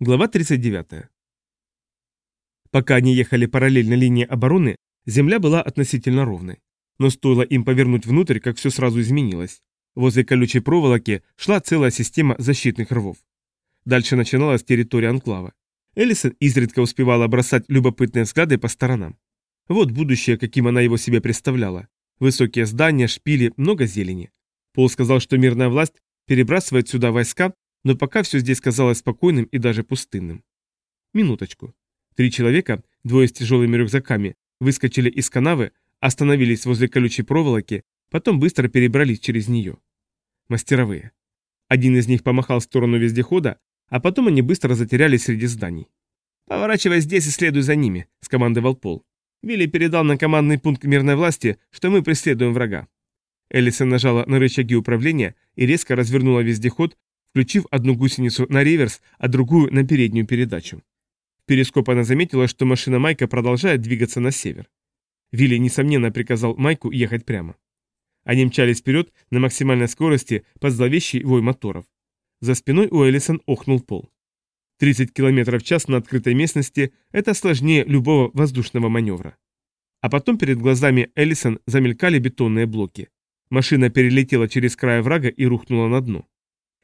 Глава 39. Пока они ехали параллельно линии обороны, земля была относительно ровной. Но стоило им повернуть внутрь, как все сразу изменилось. Возле колючей проволоки шла целая система защитных рвов. Дальше начиналась территория анклава. Эллисон изредка успевала бросать любопытные взгляды по сторонам. Вот будущее, каким она его себе представляла. Высокие здания, шпили, много зелени. Пол сказал, что мирная власть перебрасывает сюда войска, но пока все здесь казалось спокойным и даже пустынным. Минуточку. Три человека, двое с тяжелыми рюкзаками, выскочили из канавы, остановились возле колючей проволоки, потом быстро перебрались через нее. Мастеровые. Один из них помахал в сторону вездехода, а потом они быстро затерялись среди зданий. «Поворачивай здесь и следуй за ними», — скомандовал Пол. Вилли передал на командный пункт мирной власти, что мы преследуем врага. Эллисон нажала на рычаги управления и резко развернула вездеход, включив одну гусеницу на реверс, а другую на переднюю передачу. В перископ она заметила, что машина Майка продолжает двигаться на север. Вилли, несомненно, приказал Майку ехать прямо. Они мчались вперед на максимальной скорости под зловещий вой моторов. За спиной у Эллисон охнул пол. 30 км в час на открытой местности – это сложнее любого воздушного маневра. А потом перед глазами Эллисон замелькали бетонные блоки. Машина перелетела через край врага и рухнула на дно.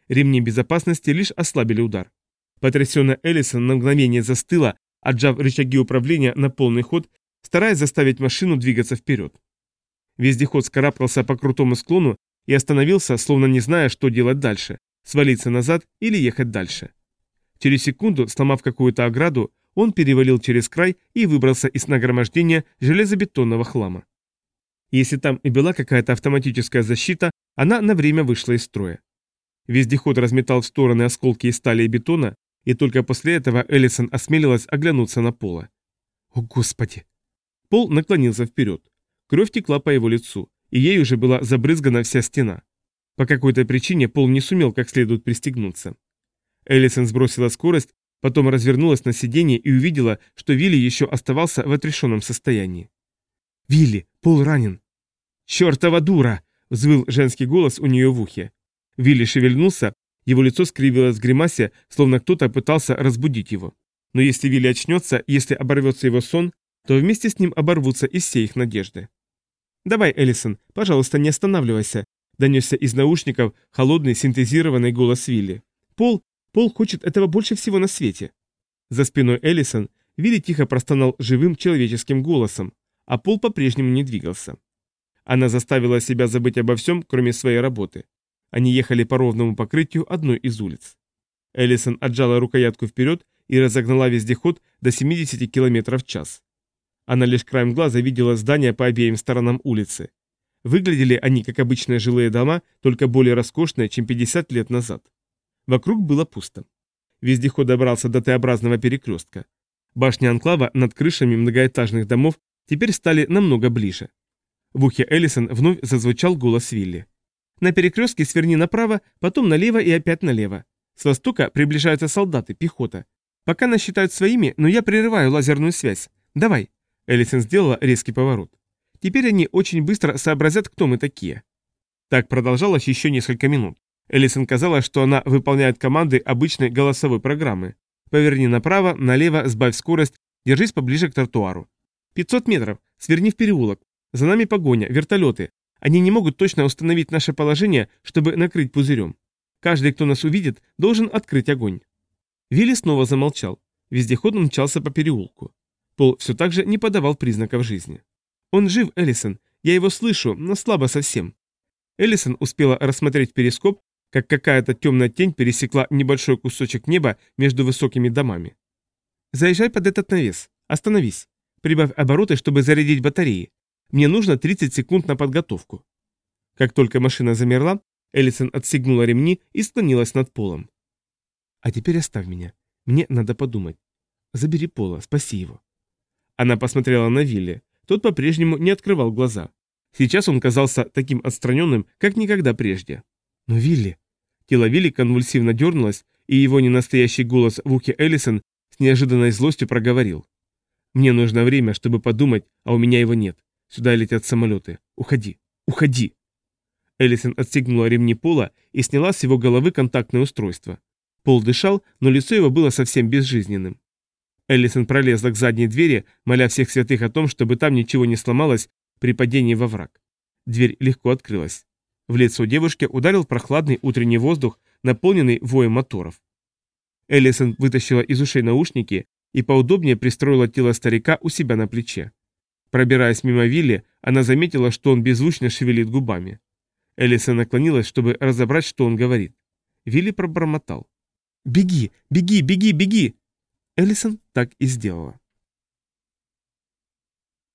Ремни безопасности лишь ослабили удар. Потрясенная Эллисон на мгновение застыла, отжав рычаги управления на полный ход, стараясь заставить машину двигаться вперед. Вездеход скарабкался по крутому склону и остановился, словно не зная, что делать дальше – свалиться назад или ехать дальше. Через секунду, сломав какую-то ограду, он перевалил через край и выбрался из нагромождения железобетонного хлама. Если там и была какая-то автоматическая защита, она на время вышла из строя. Вездеход разметал в стороны осколки из стали и бетона, и только после этого Эллисон осмелилась оглянуться на Пола. «О, Господи!» Пол наклонился вперед. Кровь текла по его лицу, и ей уже была забрызгана вся стена. По какой-то причине Пол не сумел как следует пристегнуться. Эллисон сбросила скорость, потом развернулась на сиденье и увидела, что Вилли еще оставался в отрешенном состоянии. «Вилли, Пол ранен!» «Чертова дура!» — взвыл женский голос у нее в ухе. Вилли шевельнулся, его лицо скривилось в гримасе, словно кто-то пытался разбудить его. Но если Вилли очнется, если оборвется его сон, то вместе с ним оборвутся и все их надежды. «Давай, Эллисон, пожалуйста, не останавливайся», — донесся из наушников холодный синтезированный голос Вилли. «Пол, Пол хочет этого больше всего на свете». За спиной Эллисон Вилли тихо простонал живым человеческим голосом, а Пол по-прежнему не двигался. Она заставила себя забыть обо всем, кроме своей работы. Они ехали по ровному покрытию одной из улиц. Эллисон отжала рукоятку вперед и разогнала вездеход до 70 км в час. Она лишь краем глаза видела здания по обеим сторонам улицы. Выглядели они как обычные жилые дома, только более роскошные, чем 50 лет назад. Вокруг было пусто. Вездеход добрался до Т-образного перекрестка. Башни анклава над крышами многоэтажных домов теперь стали намного ближе. В ухе Эллисон вновь зазвучал голос Вилли. На перекрестке сверни направо, потом налево и опять налево. С востока приближаются солдаты, пехота. Пока нас считают своими, но я прерываю лазерную связь. Давай. Эллисон сделала резкий поворот. Теперь они очень быстро сообразят, кто мы такие. Так продолжалось еще несколько минут. Эллисон казалось, что она выполняет команды обычной голосовой программы. Поверни направо, налево, сбавь скорость, держись поближе к тротуару. 500 метров, сверни в переулок. За нами погоня, вертолеты. Они не могут точно установить наше положение, чтобы накрыть пузырем. Каждый, кто нас увидит, должен открыть огонь. Вилли снова замолчал. Вездеход мчался по переулку. Пол все так же не подавал признаков жизни. «Он жив, Эллисон. Я его слышу, но слабо совсем». Эллисон успела рассмотреть перископ, как какая-то темная тень пересекла небольшой кусочек неба между высокими домами. «Заезжай под этот навес. Остановись. Прибавь обороты, чтобы зарядить батареи. Мне нужно 30 секунд на подготовку. Как только машина замерла, Эллисон отстегнула ремни и склонилась над полом. А теперь оставь меня. Мне надо подумать. Забери Пола, спаси его. Она посмотрела на Вилли. Тот по-прежнему не открывал глаза. Сейчас он казался таким отстраненным, как никогда прежде. Но Вилли... Тело Вилли конвульсивно дернулось, и его ненастоящий голос в ухе Эллисон с неожиданной злостью проговорил. «Мне нужно время, чтобы подумать, а у меня его нет. Сюда летят самолеты. Уходи! Уходи!» Эллисон отстегнула ремни пола и сняла с его головы контактное устройство. Пол дышал, но лицо его было совсем безжизненным. Эллисон пролезла к задней двери, моля всех святых о том, чтобы там ничего не сломалось при падении во враг. Дверь легко открылась. В лицо девушки ударил прохладный утренний воздух, наполненный воем моторов. Эллисон вытащила из ушей наушники и поудобнее пристроила тело старика у себя на плече. Пробираясь мимо Вилли, она заметила, что он беззвучно шевелит губами. Эллисон наклонилась, чтобы разобрать, что он говорит. Вилли пробормотал. «Беги, беги, беги, беги!» Эллисон так и сделала.